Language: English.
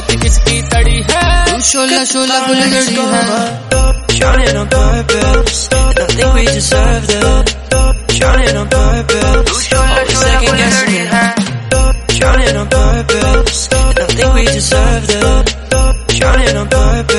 बात किसकी तड़ी है? शोला शोला गुलगड़ी है Shining on purpose, I think we deserve that. Shining on purpose, always second guessing it. On purpose, I on purpose.